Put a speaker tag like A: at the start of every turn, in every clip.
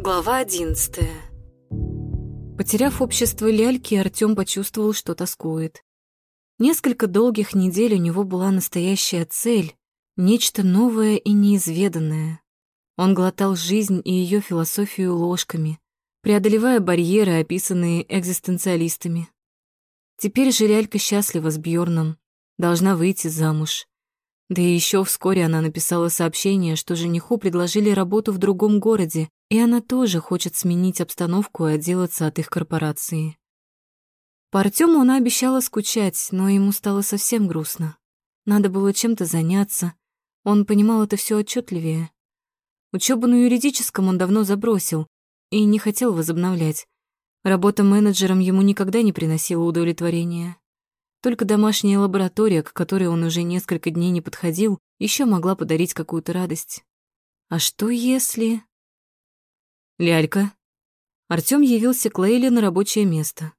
A: Глава одиннадцатая.
B: Потеряв общество ляльки, Артём почувствовал, что тоскует. Несколько долгих недель у него была настоящая цель, нечто новое и неизведанное. Он глотал жизнь и ее философию ложками, преодолевая барьеры, описанные экзистенциалистами. Теперь же лялька счастлива с Бьорном, должна выйти замуж. Да и еще вскоре она написала сообщение, что жениху предложили работу в другом городе, и она тоже хочет сменить обстановку и отделаться от их корпорации. По Артёму она обещала скучать, но ему стало совсем грустно. Надо было чем-то заняться. Он понимал это все отчетливее. Учебу на юридическом он давно забросил и не хотел возобновлять. Работа менеджером ему никогда не приносила удовлетворения. Только домашняя лаборатория, к которой он уже несколько дней не подходил, еще могла подарить какую-то радость. А что если... Лялька. Артём явился к Лейле на рабочее место.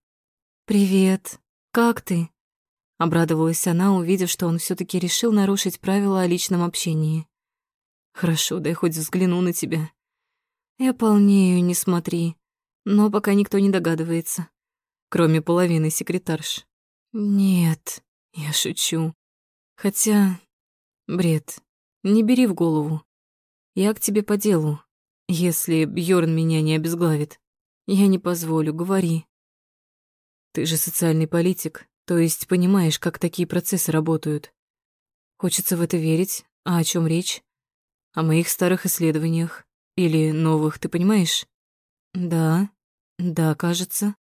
B: «Привет. Как ты?» Обрадовалась она, увидев, что он все таки решил нарушить правила о личном общении. «Хорошо, дай хоть взгляну на тебя». «Я полнею, не смотри. Но пока никто не догадывается. Кроме половины секретарш». Нет, я шучу. Хотя... Бред. Не бери в голову. Я к тебе по делу. Если Бьорн меня не обезглавит, я не позволю, говори. Ты же социальный политик, то есть понимаешь, как такие процессы работают. Хочется в это верить. А о чем речь? О моих старых исследованиях. Или новых, ты понимаешь? Да, да, кажется.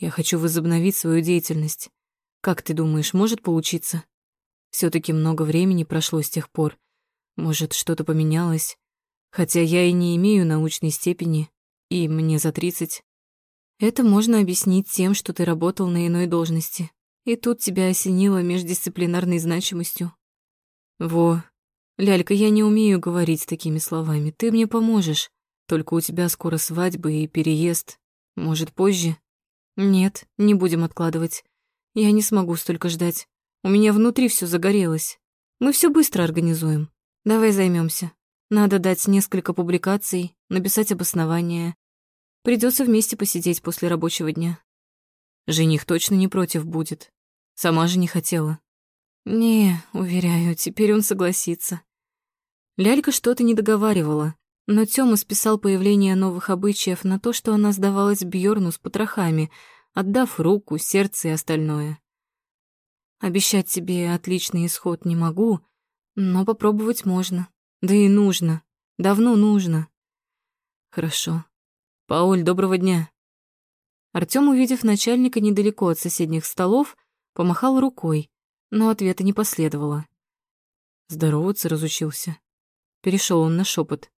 B: Я хочу возобновить свою деятельность. Как ты думаешь, может получиться? все таки много времени прошло с тех пор. Может, что-то поменялось? Хотя я и не имею научной степени, и мне за тридцать. Это можно объяснить тем, что ты работал на иной должности, и тут тебя осенило междисциплинарной значимостью. Во, лялька, я не умею говорить такими словами, ты мне поможешь. Только у тебя скоро свадьба и переезд. Может, позже? Нет, не будем откладывать. Я не смогу столько ждать. У меня внутри все загорелось. Мы все быстро организуем. Давай займемся. Надо дать несколько публикаций, написать обоснование. Придется вместе посидеть после рабочего дня. Жених точно не против будет. Сама же не хотела. Не, уверяю, теперь он согласится. Лялька что-то не договаривала, но Тёма списал появление новых обычаев на то, что она сдавалась Бьорну с потрохами, отдав руку, сердце и остальное. Обещать тебе отличный исход не могу, но попробовать можно. Да и нужно. Давно нужно. Хорошо. Пауль, доброго дня. Артём, увидев начальника недалеко от соседних столов, помахал рукой, но ответа не последовало. Здороваться разучился. Перешел он на шепот.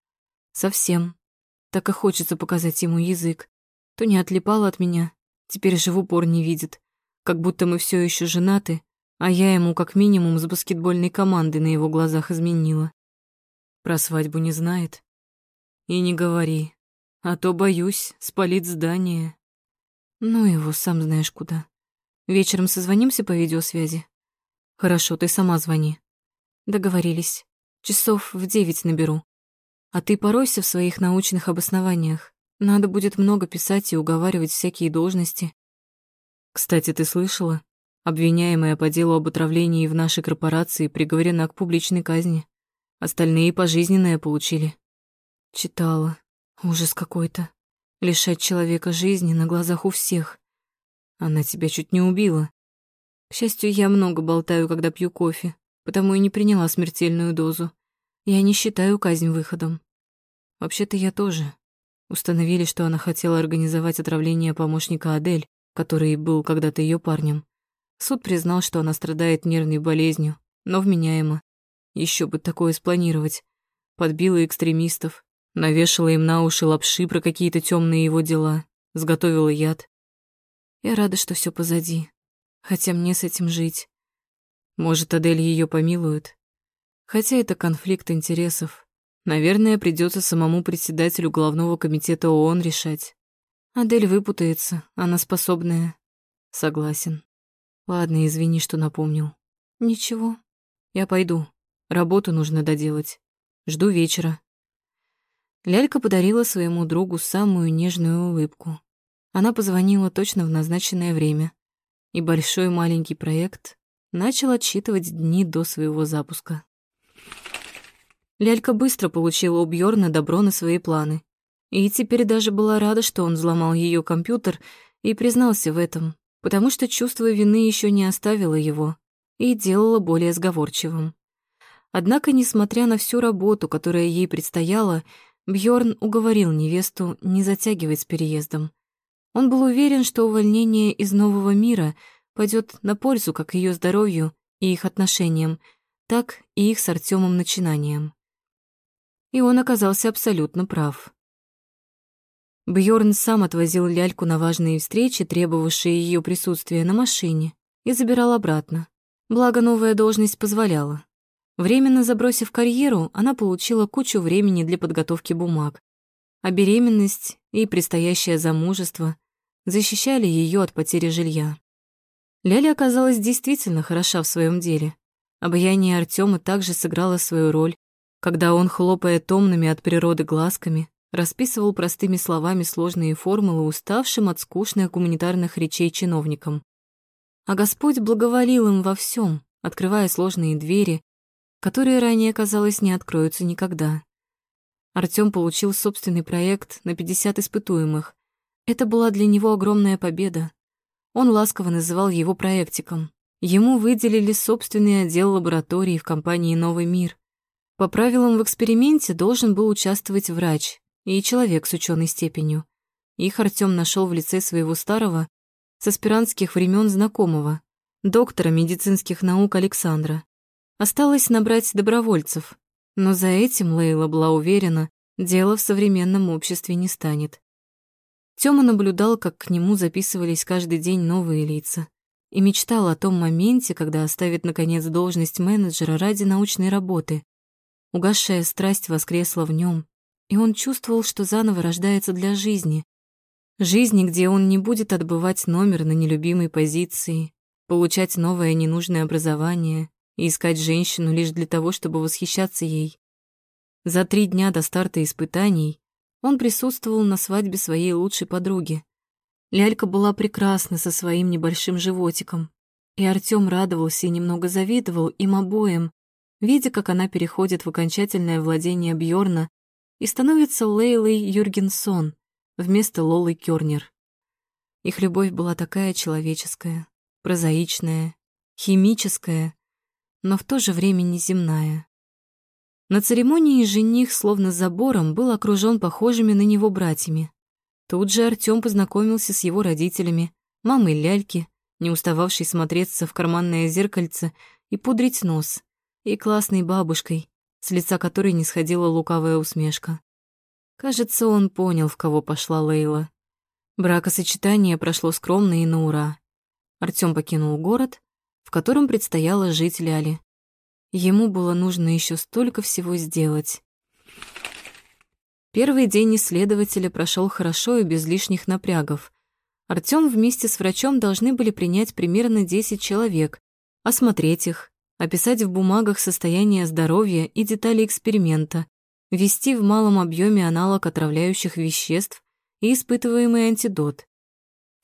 B: Совсем. Так и хочется показать ему язык. То не отлипало от меня, Теперь же в упор не видит. Как будто мы все еще женаты, а я ему как минимум с баскетбольной команды на его глазах изменила. Про свадьбу не знает. И не говори, а то, боюсь, спалит здание. Ну его, сам знаешь куда. Вечером созвонимся по видеосвязи? Хорошо, ты сама звони. Договорились. Часов в девять наберу. А ты поройся в своих научных обоснованиях. Надо будет много писать и уговаривать всякие должности. Кстати, ты слышала? Обвиняемая по делу об отравлении в нашей корпорации приговорена к публичной казни. Остальные пожизненное получили. Читала. Ужас какой-то. Лишать человека жизни на глазах у всех. Она тебя чуть не убила. К счастью, я много болтаю, когда пью кофе, потому и не приняла смертельную дозу. Я не считаю казнь выходом. Вообще-то я тоже. Установили, что она хотела организовать отравление помощника Адель, который был когда-то ее парнем. Суд признал, что она страдает нервной болезнью, но вменяемо. Еще бы такое спланировать. Подбила экстремистов, навешала им на уши лапши про какие-то темные его дела, сготовила яд. Я рада, что все позади, хотя мне с этим жить. Может, Адель ее помилует. Хотя это конфликт интересов, Наверное, придется самому председателю главного комитета ООН решать. Адель выпутается, она способная. Согласен. Ладно, извини, что напомнил. Ничего. Я пойду. Работу нужно доделать. Жду вечера. Лялька подарила своему другу самую нежную улыбку. Она позвонила точно в назначенное время, и большой маленький проект начал отсчитывать дни до своего запуска. Лялька быстро получила у Бьорна добро на свои планы. И теперь даже была рада, что он взломал ее компьютер и признался в этом, потому что чувство вины еще не оставило его и делало более сговорчивым. Однако, несмотря на всю работу, которая ей предстояла, Бьорн уговорил невесту не затягивать с переездом. Он был уверен, что увольнение из нового мира пойдет на пользу как ее здоровью и их отношениям, так и их с Артемом начинаниям. И он оказался абсолютно прав. Бьорн сам отвозил ляльку на важные встречи, требовавшие ее присутствия на машине, и забирал обратно. Благо, новая должность позволяла. Временно забросив карьеру, она получила кучу времени для подготовки бумаг. А беременность и предстоящее замужество защищали ее от потери жилья. Ляля оказалась действительно хороша в своем деле. Обаяние Артема также сыграло свою роль, когда он, хлопая томными от природы глазками, расписывал простыми словами сложные формулы уставшим от скучных гуманитарных речей чиновникам. А Господь благоволил им во всем, открывая сложные двери, которые ранее, казалось, не откроются никогда. Артём получил собственный проект на 50 испытуемых. Это была для него огромная победа. Он ласково называл его проектиком. Ему выделили собственный отдел лаборатории в компании «Новый мир». По правилам в эксперименте должен был участвовать врач и человек с ученой степенью. Их Артём нашел в лице своего старого, с аспирантских времен знакомого, доктора медицинских наук Александра. Осталось набрать добровольцев, но за этим Лейла была уверена, дело в современном обществе не станет. Тёма наблюдал, как к нему записывались каждый день новые лица, и мечтал о том моменте, когда оставит, наконец, должность менеджера ради научной работы. Угасшая страсть воскресла в нем, и он чувствовал, что заново рождается для жизни. Жизни, где он не будет отбывать номер на нелюбимой позиции, получать новое ненужное образование и искать женщину лишь для того, чтобы восхищаться ей. За три дня до старта испытаний он присутствовал на свадьбе своей лучшей подруги. Лялька была прекрасна со своим небольшим животиком, и Артём радовался и немного завидовал им обоим, видя, как она переходит в окончательное владение Бьорна и становится Лейлой Юргенсон вместо Лолы Кёрнер. Их любовь была такая человеческая, прозаичная, химическая, но в то же время неземная. На церемонии жених, словно забором, был окружен похожими на него братьями. Тут же Артём познакомился с его родителями, мамой Ляльки, не устававшей смотреться в карманное зеркальце и пудрить нос, и классной бабушкой, с лица которой не сходила лукавая усмешка. Кажется, он понял, в кого пошла Лейла. Бракосочетание прошло скромно и на ура. Артём покинул город, в котором предстояло жить Ляле. Ему было нужно еще столько всего сделать. Первый день исследователя прошел хорошо и без лишних напрягов. Артём вместе с врачом должны были принять примерно 10 человек, осмотреть их, описать в бумагах состояние здоровья и детали эксперимента, ввести в малом объеме аналог отравляющих веществ и испытываемый антидот.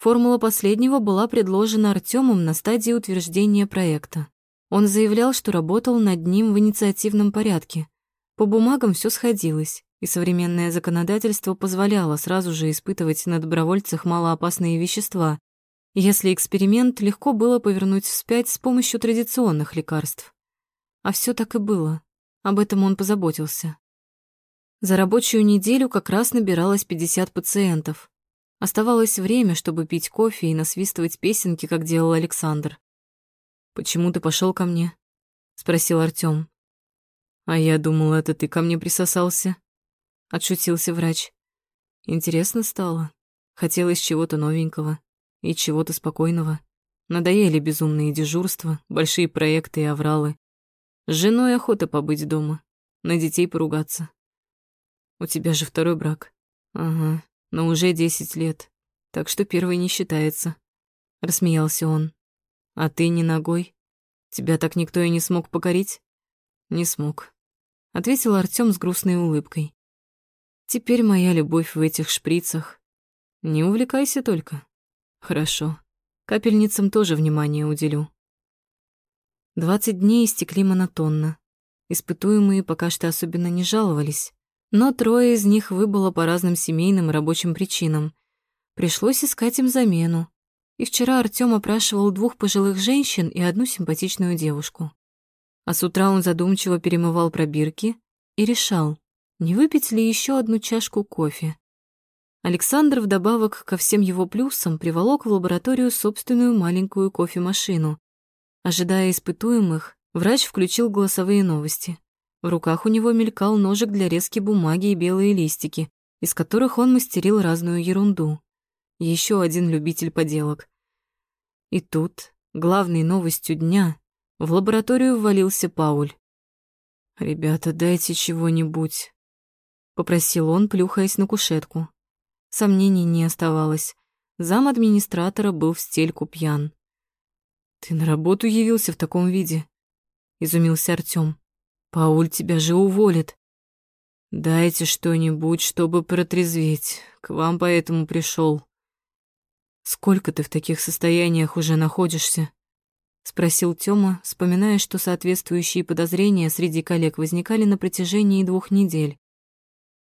B: Формула последнего была предложена Артёмом на стадии утверждения проекта. Он заявлял, что работал над ним в инициативном порядке. По бумагам все сходилось, и современное законодательство позволяло сразу же испытывать на добровольцах малоопасные вещества, если эксперимент легко было повернуть вспять с помощью традиционных лекарств. А все так и было. Об этом он позаботился. За рабочую неделю как раз набиралось 50 пациентов. Оставалось время, чтобы пить кофе и насвистывать песенки, как делал Александр. «Почему ты пошел ко мне?» — спросил Артём. «А я думал, это ты ко мне присосался», — отшутился врач. «Интересно стало. Хотелось чего-то новенького и чего-то спокойного. Надоели безумные дежурства, большие проекты и авралы. С женой охота побыть дома, на детей поругаться. У тебя же второй брак. Ага, но уже десять лет, так что первый не считается», — рассмеялся он. А ты не ногой? Тебя так никто и не смог покорить? Не смог, ответил Артём с грустной улыбкой. Теперь моя любовь в этих шприцах. Не увлекайся только. Хорошо. Капельницам тоже внимание уделю. Двадцать дней истекли монотонно. Испытуемые пока что особенно не жаловались, но трое из них выбыло по разным семейным и рабочим причинам. Пришлось искать им замену. И вчера Артём опрашивал двух пожилых женщин и одну симпатичную девушку. А с утра он задумчиво перемывал пробирки и решал, не выпить ли еще одну чашку кофе. Александр вдобавок ко всем его плюсам приволок в лабораторию собственную маленькую кофемашину. Ожидая испытуемых, врач включил голосовые новости. В руках у него мелькал ножик для резки бумаги и белые листики, из которых он мастерил разную ерунду. Еще один любитель поделок. И тут, главной новостью дня, в лабораторию ввалился Пауль. «Ребята, дайте чего-нибудь», — попросил он, плюхаясь на кушетку. Сомнений не оставалось. Зам администратора был в стельку пьян. «Ты на работу явился в таком виде?» — изумился Артём. «Пауль тебя же уволит». «Дайте что-нибудь, чтобы протрезветь. К вам поэтому пришел. «Сколько ты в таких состояниях уже находишься?» — спросил Тёма, вспоминая, что соответствующие подозрения среди коллег возникали на протяжении двух недель.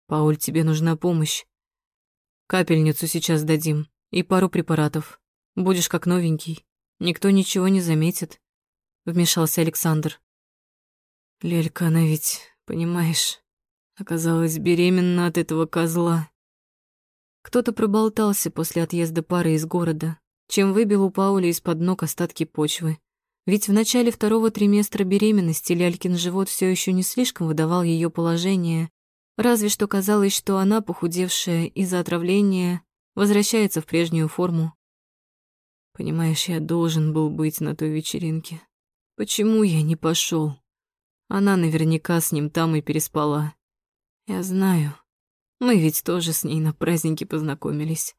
B: «Пауль, тебе нужна помощь. Капельницу сейчас дадим и пару препаратов. Будешь как новенький. Никто ничего не заметит», — вмешался Александр. «Лелька, она ведь, понимаешь, оказалась беременна от этого козла». Кто-то проболтался после отъезда пары из города, чем выбил у Пауля из-под ног остатки почвы. Ведь в начале второго триместра беременности Лялькин живот все еще не слишком выдавал ее положение, Разве что казалось, что она, похудевшая из-за отравления, возвращается в прежнюю форму. Понимаешь, я должен был быть на той вечеринке. Почему я не пошел? Она наверняка с ним там и переспала. Я знаю. Мы ведь тоже с ней на празднике познакомились.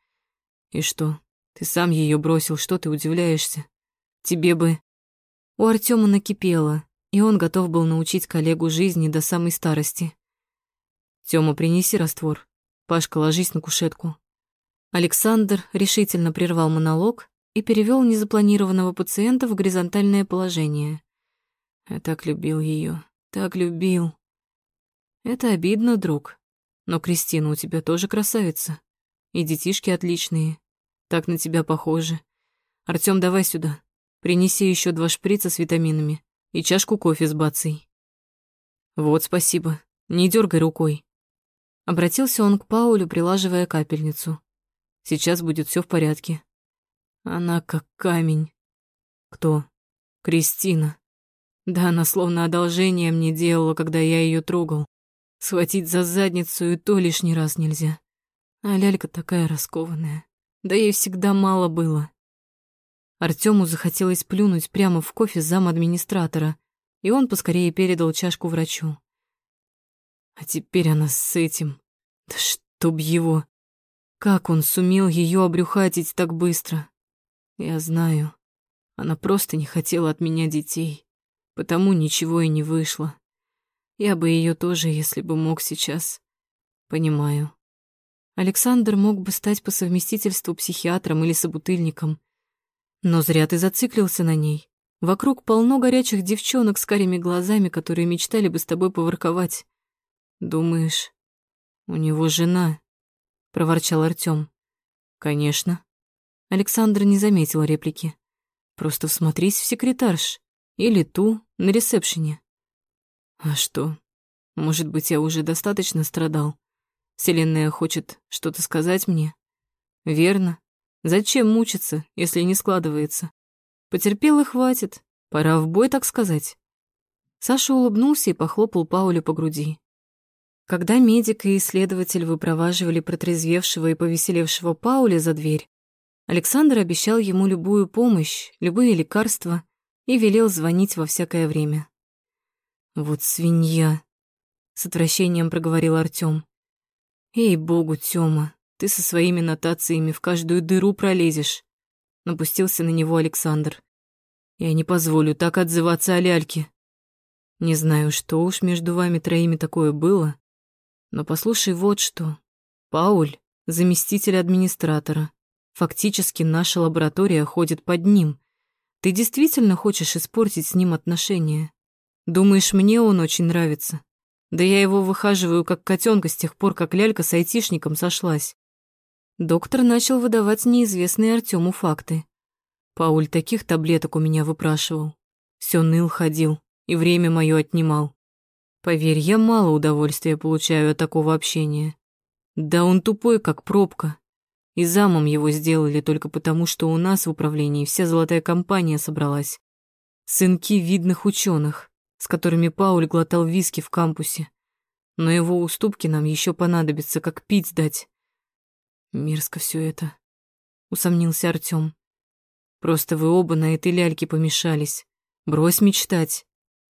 B: И что? Ты сам ее бросил, что ты удивляешься? Тебе бы... У Артема накипело, и он готов был научить коллегу жизни до самой старости. Тёма, принеси раствор. Пашка, ложись на кушетку. Александр решительно прервал монолог и перевёл незапланированного пациента в горизонтальное положение. Я так любил её, так любил. Это обидно, друг. Но Кристина у тебя тоже красавица. И детишки отличные. Так на тебя похожи. Артём, давай сюда. Принеси ещё два шприца с витаминами и чашку кофе с бацей. Вот, спасибо. Не дергай рукой. Обратился он к Паулю, прилаживая капельницу. Сейчас будет все в порядке. Она как камень. Кто? Кристина. Да, она словно одолжение мне делала, когда я ее трогал. Схватить за задницу и то лишний раз нельзя. А лялька такая раскованная. Да ей всегда мало было. Артему захотелось плюнуть прямо в кофе зам администратора, и он поскорее передал чашку врачу. А теперь она с этим. Да чтоб его. Как он сумел ее обрюхатить так быстро? Я знаю. Она просто не хотела от меня детей. Потому ничего и не вышло. Я бы ее тоже, если бы мог сейчас. Понимаю. Александр мог бы стать по совместительству психиатром или собутыльником. Но зря ты зациклился на ней. Вокруг полно горячих девчонок с карими глазами, которые мечтали бы с тобой поворковать. «Думаешь, у него жена?» — проворчал Артём. «Конечно». Александр не заметил реплики. «Просто всмотрись в секретарш. Или ту на ресепшене». «А что? Может быть, я уже достаточно страдал? Вселенная хочет что-то сказать мне?» «Верно. Зачем мучиться, если не складывается? Потерпел и хватит. Пора в бой, так сказать». Саша улыбнулся и похлопал Пауля по груди. Когда медик и исследователь выпроваживали протрезвевшего и повеселевшего Пауля за дверь, Александр обещал ему любую помощь, любые лекарства и велел звонить во всякое время. «Вот свинья!» — с отвращением проговорил Артём. «Ей-богу, Тёма, ты со своими нотациями в каждую дыру пролезешь!» — напустился на него Александр. «Я не позволю так отзываться о ляльке. Не знаю, что уж между вами троими такое было, Но послушай вот что. Пауль — заместитель администратора. Фактически наша лаборатория ходит под ним. Ты действительно хочешь испортить с ним отношения? Думаешь, мне он очень нравится? Да я его выхаживаю как котенка с тех пор, как лялька с айтишником сошлась. Доктор начал выдавать неизвестные Артему факты. Пауль таких таблеток у меня выпрашивал. Все ныл ходил и время мое отнимал. Поверь, я мало удовольствия получаю от такого общения. Да он тупой, как пробка. И замом его сделали только потому, что у нас в управлении вся золотая компания собралась. Сынки видных ученых, с которыми Пауль глотал виски в кампусе. Но его уступки нам еще понадобится, как пить дать. Мерзко все это, усомнился Артём. Просто вы оба на этой ляльке помешались. Брось мечтать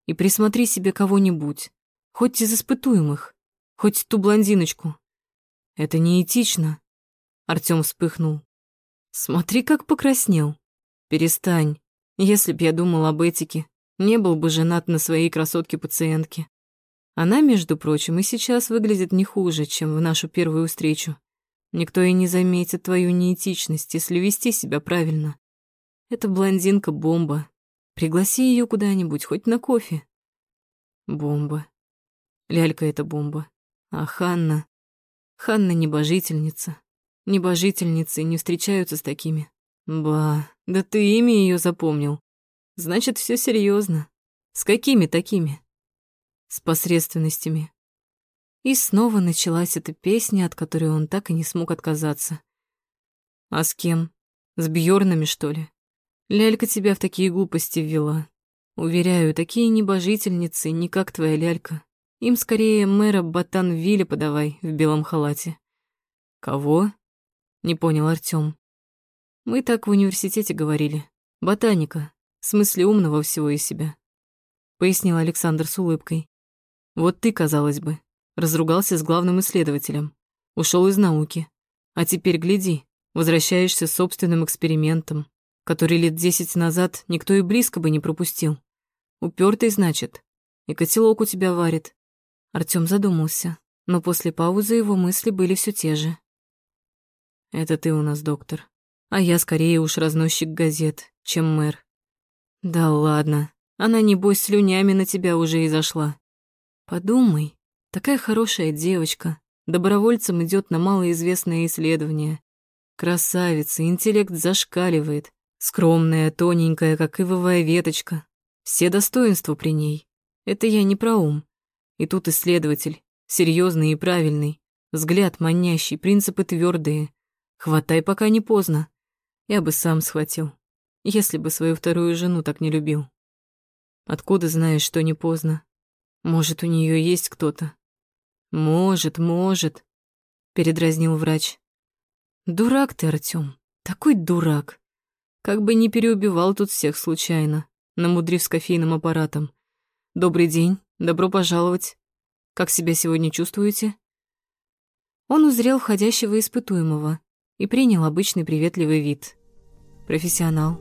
B: и присмотри себе кого-нибудь, хоть из испытуемых, хоть ту блондиночку. Это неэтично. Артём вспыхнул. Смотри, как покраснел. Перестань. Если б я думал об этике, не был бы женат на своей красотке-пациентке. Она, между прочим, и сейчас выглядит не хуже, чем в нашу первую встречу. Никто и не заметит твою неэтичность, если вести себя правильно. Эта блондинка — бомба. Пригласи ее куда-нибудь, хоть на кофе. Бомба. Лялька — это бомба. А Ханна... Ханна — небожительница. Небожительницы не встречаются с такими. Ба, да ты имя ее запомнил. Значит, все серьезно. С какими такими? С посредственностями. И снова началась эта песня, от которой он так и не смог отказаться. А с кем? С Бьорнами, что ли? Лялька тебя в такие глупости ввела. Уверяю, такие небожительницы, не как твоя лялька. Им скорее мэра Батан Вилли подавай в белом халате. Кого? Не понял Артём. Мы так в университете говорили. Ботаника. В смысле умного всего из себя. Пояснил Александр с улыбкой. Вот ты, казалось бы, разругался с главным исследователем, ушел из науки. А теперь гляди, возвращаешься с собственным экспериментом, который лет десять назад никто и близко бы не пропустил. Упертый, значит, и котелок у тебя варит. Артём задумался, но после паузы его мысли были все те же. Это ты у нас доктор, а я скорее уж разносчик газет, чем мэр. Да ладно, она, небось, слюнями на тебя уже и зашла. Подумай, Такая хорошая девочка, добровольцем идет на малоизвестное исследование. Красавица, интеллект зашкаливает, скромная, тоненькая, как ивовая веточка. Все достоинства при ней. Это я не про ум. И тут исследователь, серьезный и правильный, взгляд манящий, принципы твердые. Хватай, пока не поздно. Я бы сам схватил, если бы свою вторую жену так не любил. Откуда знаешь, что не поздно? Может, у нее есть кто-то, «Может, может», — передразнил врач. «Дурак ты, Артём, такой дурак. Как бы не переубивал тут всех случайно, намудрив с кофейным аппаратом. Добрый день, добро пожаловать. Как себя сегодня чувствуете?» Он узрел входящего испытуемого и принял обычный приветливый вид. Профессионал.